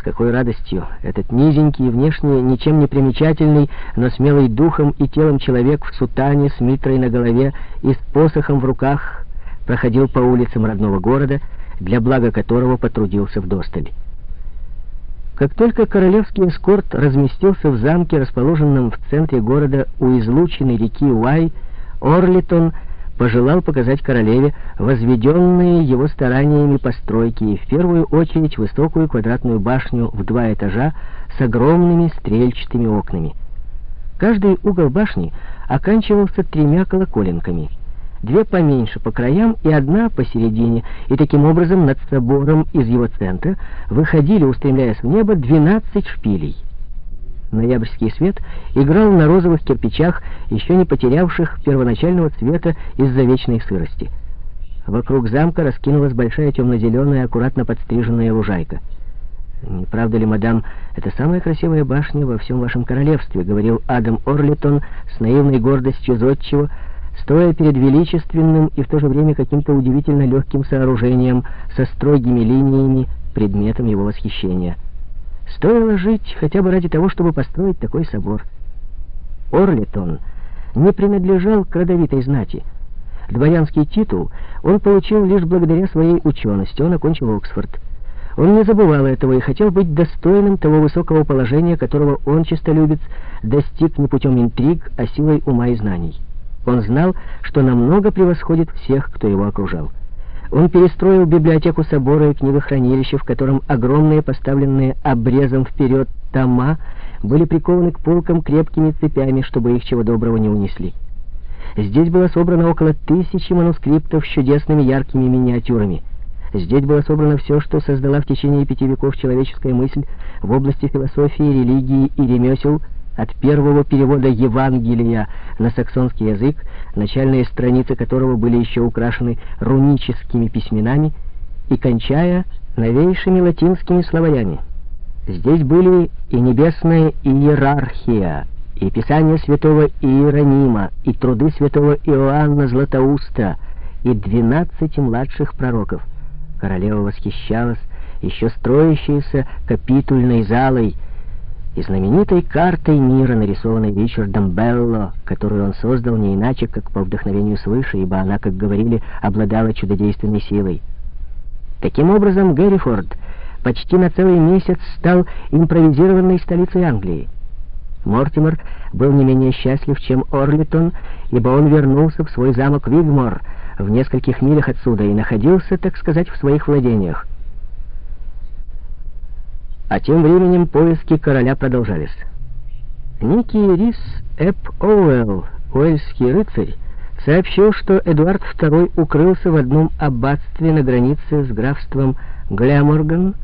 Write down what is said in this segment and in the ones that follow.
С какой радостью этот низенький и внешне ничем не примечательный, но смелый духом и телом человек в сутане с митрой на голове и с посохом в руках проходил по улицам родного города, для блага которого потрудился вдосталь. Как только королевский эскорт разместился в замке, расположенном в центре города у излученной реки Уай, Орлитон пожелал показать королеве возведенные его стараниями постройки и в первую очередь высокую квадратную башню в два этажа с огромными стрельчатыми окнами. Каждый угол башни оканчивался тремя колоколенками — две поменьше по краям и одна посередине, и таким образом над собором из его центра выходили, устремляясь в небо, 12 шпилей. Ноябрьский свет играл на розовых кирпичах, еще не потерявших первоначального цвета из-за вечной сырости. Вокруг замка раскинулась большая темно-зеленая, аккуратно подстриженная лужайка. «Не правда ли, мадам, это самая красивая башня во всем вашем королевстве?» — говорил Адам Орлитон с наивной гордостью зодчего, стоя перед величественным и в то же время каким-то удивительно легким сооружением со строгими линиями, предметом его восхищения. Стоило жить хотя бы ради того, чтобы построить такой собор. Орлитон не принадлежал к родовитой знати. Дворянский титул он получил лишь благодаря своей учености, он окончил Оксфорд. Он не забывал этого и хотел быть достойным того высокого положения, которого он, честолюбец, достиг не путем интриг, а силой ума и знаний. Он знал, что намного превосходит всех, кто его окружал. Он перестроил библиотеку собора и книгохранилище, в котором огромные, поставленные обрезом вперед тома, были прикованы к полкам крепкими цепями, чтобы их чего доброго не унесли. Здесь было собрано около тысячи манускриптов с чудесными яркими миниатюрами. Здесь было собрано все, что создала в течение пяти веков человеческая мысль в области философии, религии и ремесел, от первого перевода Евангелия на саксонский язык, начальные страницы которого были еще украшены руническими письменами, и кончая новейшими латинскими словарями. Здесь были и небесная иерархия, и писания святого Иеронима, и труды святого Иоанна Златоуста, и двенадцати младших пророков. Королева восхищалась еще строящейся капитульной залой, и знаменитой картой мира, нарисованной Ричардом Белло, которую он создал не иначе, как по вдохновению свыше, ибо она, как говорили, обладала чудодейственной силой. Таким образом, Гэррифорд почти на целый месяц стал импровизированной столицей Англии. Мортимер был не менее счастлив, чем Орлитон, ибо он вернулся в свой замок Вигмор в нескольких милях отсюда и находился, так сказать, в своих владениях. А тем временем поиски короля продолжались. Некий Рис Эп Оуэлл, уэльский рыцарь, сообщил, что Эдуард II укрылся в одном аббатстве на границе с графством Гляморган,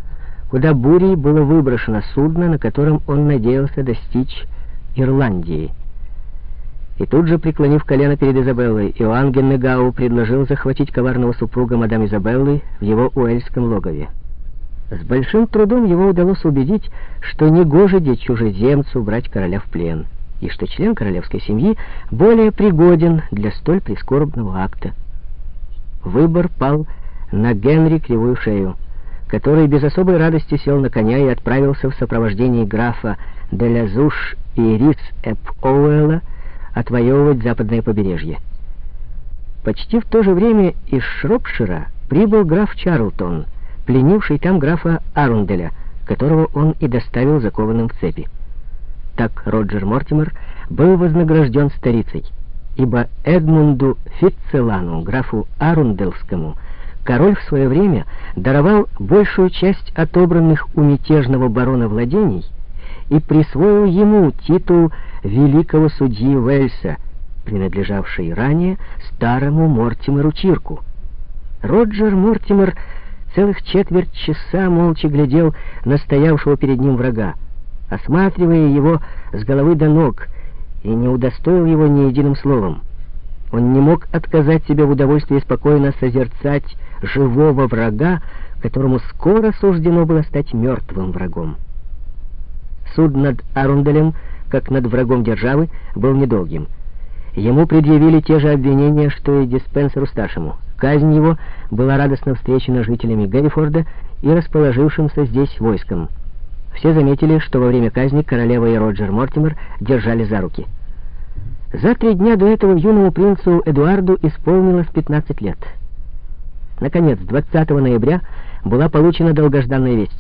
куда бурей было выброшено судно, на котором он надеялся достичь Ирландии. И тут же, преклонив колено перед Изабеллой, Иоанн Геннегау предложил захватить коварного супруга мадам Изабеллы в его уэльском логове. С большим трудом его удалось убедить, что не гоже де чужеземцу брать короля в плен, и что член королевской семьи более пригоден для столь прискорбного акта. Выбор пал на Генри Кривую Шею, который без особой радости сел на коня и отправился в сопровождении графа Делязуш и Рис Эп Оуэлла отвоевывать западное побережье. Почти в то же время из Шропшира прибыл граф Чарлтон — пленивший там графа Арунделя, которого он и доставил закованным в цепи. Так Роджер Мортимер был вознагражден старицей, ибо Эдмунду Фитцелану, графу Арундельскому, король в свое время даровал большую часть отобранных у мятежного барона владений и присвоил ему титул великого судьи Уэльса, принадлежавший ранее старому Мортимеру Чирку. Роджер Мортимер целых четверть часа молча глядел на стоявшего перед ним врага, осматривая его с головы до ног, и не удостоил его ни единым словом. Он не мог отказать себе в удовольствии спокойно созерцать живого врага, которому скоро суждено было стать мертвым врагом. Суд над Арунделем, как над врагом державы, был недолгим. Ему предъявили те же обвинения, что и Диспенсеру-старшему — Казнь его была радостно встречена жителями Гэррифорда и расположившимся здесь войском. Все заметили, что во время казни королева и Роджер Мортимер держали за руки. За три дня до этого юному принцу Эдуарду исполнилось 15 лет. Наконец, 20 ноября была получена долгожданная весть.